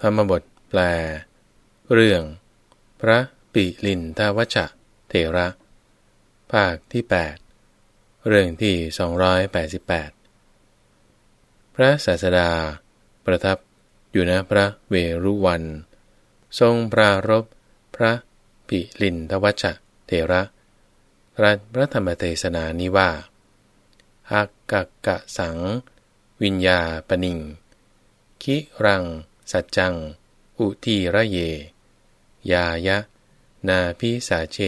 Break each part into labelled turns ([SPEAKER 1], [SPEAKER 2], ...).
[SPEAKER 1] ธรรมบทแปล เรื่อง พระปิลินทวัชเถระ ภาคที่ 8 เรื่องที่ 288 พระศาสดา ประทับอยู่ณพระเวรุวัน ทรงปรารบพระปิลินทวัชเถระรัตพระธรรมเทศนานิว่าอักกะกะสัง วิญญาปนิง คิรัง สัจจัง อุทีระเย ยายะ นาพิสาเช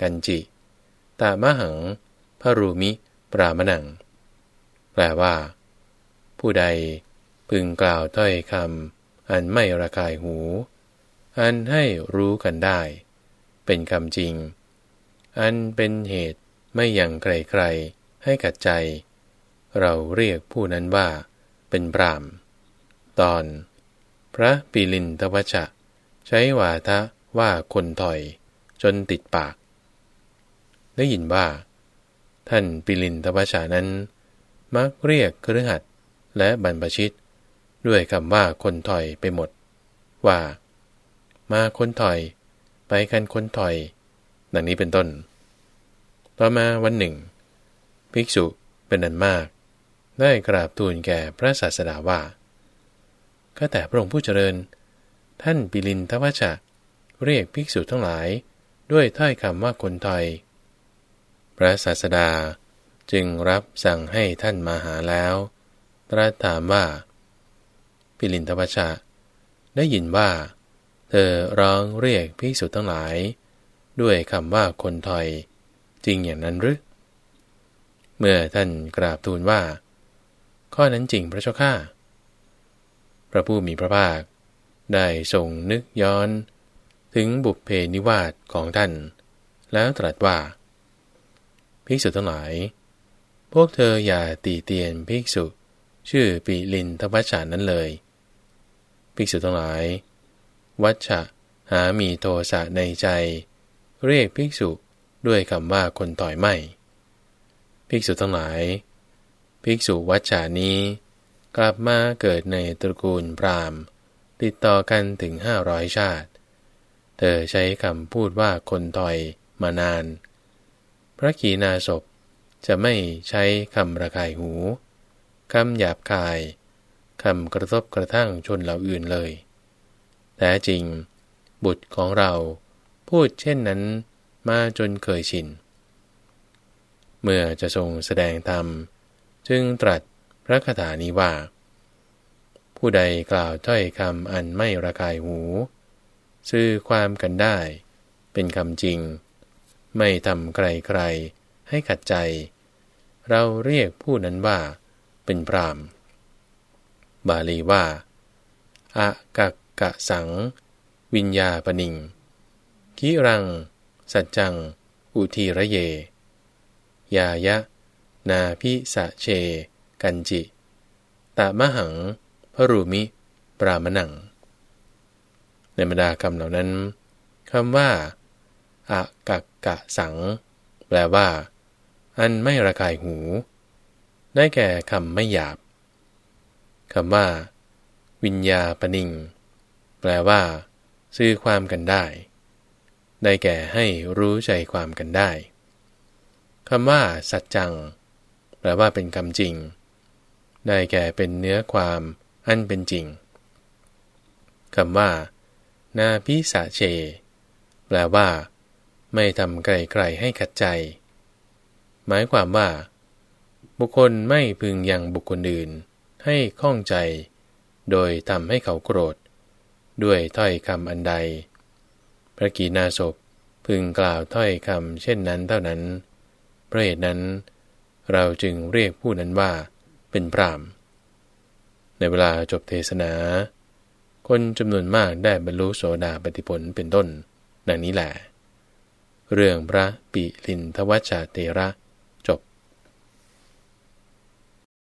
[SPEAKER 1] กันจิ ตามหังพรูมิ ปรามนัง แปลว่า ผู้ใดพึงกล่าวถ้อยคำอันไม่ระคายหู อันให้รู้กันได้ เป็นคำจริง อันเป็นเหตุไม่ยังใครๆให้กัดใจ เราเรียกผู้นั้นว่าเป็นปรามตอน พระปิลินทวชะ ใช้วาทะว่าคนถอยจนติดปาก ได้ยินว่า ท่านปิลินทวชานั้น มักเรียกเครือขัดและบรรพชิต ด้วยคำว่าคนถอยไปหมด ว่า มาคนถอย ไปกันคนถอย ดังนี้เป็นต้น ต่อมาวันหนึ่ง ภิกษุเป็นอันมาก ได้กราบทูลแก่พระศาสดาว่า ก็แต่พระองค์ผู้เจริญ ท่านปิลินทวชะเรียกภิกษุทั้งหลาย ด้วยถ้อยคำว่าคนไทย พระศาสดาจึงรับสั่งให้ท่านมาหาแล้ว ตรัสถามว่า ปิลินทวชะได้ยินว่า เธอร้องเรียกภิกษุทั้งหลาย ด้วยคำว่าคนไทย จริงอย่างนั้นหรือเมื่อท่านกราบทูลว่า ข้อนั้นจริงพระเจ้าข้า ระผู้มีพระภาค ได้ทรงนึกย้อน ถึงบุพเพนิวาสของท่าน แล้วตรัสว่าภิกษุทั้งหลาย พวกเธออย่าตีเตียนภิกษุ ชื่อปิลินทวัชชานั้นเลย ภิกษุทั้งหลาย วัชชะหามีโทสะในใจ เรียกภิกษุด้วยคำว่าคนต่อยไม่ ภิกษุทั้งหลาย ภิกษุวัชชานี้ กลับมาเกิดในตระกูลพราหมณ์ ติดต่อกันถึงห้าร้อยชาติ เธอใช้คำพูดว่าคนถอยมานาน พระขีณาสพจะไม่ใช้คำระคายหูคำหยาบคายคำกระทบกระทั่งชนเหล่าอื่นเลย แต่จริง บุตรของเราพูดเช่นนั้นมาจนเคยชิน เมื่อจะทรงแสดงธรรม จึงตรัส พระคาถานี้ว่า ผู้ใดกล่าวถ้อยคำอันไม่ระคายหู ซื่อความกันได้ เป็นคำจริง ไม่ทำใครๆให้ขัดใจ เราเรียกผู้นั้นว่า เป็นพรามบาลีว่าอะกะกะสัง วิญญาปนิงกิรัง สัจจัง อุทีระเย ยายะ นาพิสะเช กันจิ ตามหัง พรูมิ ปรามนัง ในบรรดาคำเหล่านั้นคำว่าอะกะกะสัง แปลว่า อันไม่ระคายหู ได้แก่คำไม่หยาบคำว่า วิญญาปนิง แปลว่า ซื้อความกันได้ ได้แก่ให้รู้ใจความกันได้คำว่า สัจจัง แปลว่าเป็นคำจริง ได้แก่เป็นเนื้อความอันเป็นจริงคำว่า นาพิสาเช แปลว่า ไม่ทำไกลๆให้ขัดใจ หมายความว่า บุคคลไม่พึงยังบุคคลอื่น ให้ข้องใจ โดยทำให้เขาโกรธ ด้วยถ้อยคำอันใด พระกีนาศพพึงกล่าวถ้อยคำเช่นนั้นเท่านั้นเพราะเหตุนั้น เราจึงเรียกผู้นั้นว่า เป็นพรามในเวลาจบเทศนา คนจำนวนมากได้บรรลุโสดาปฏิผลเป็นต้น ดังนี้แหละ เรื่องพระปิลินทวัชาเตระ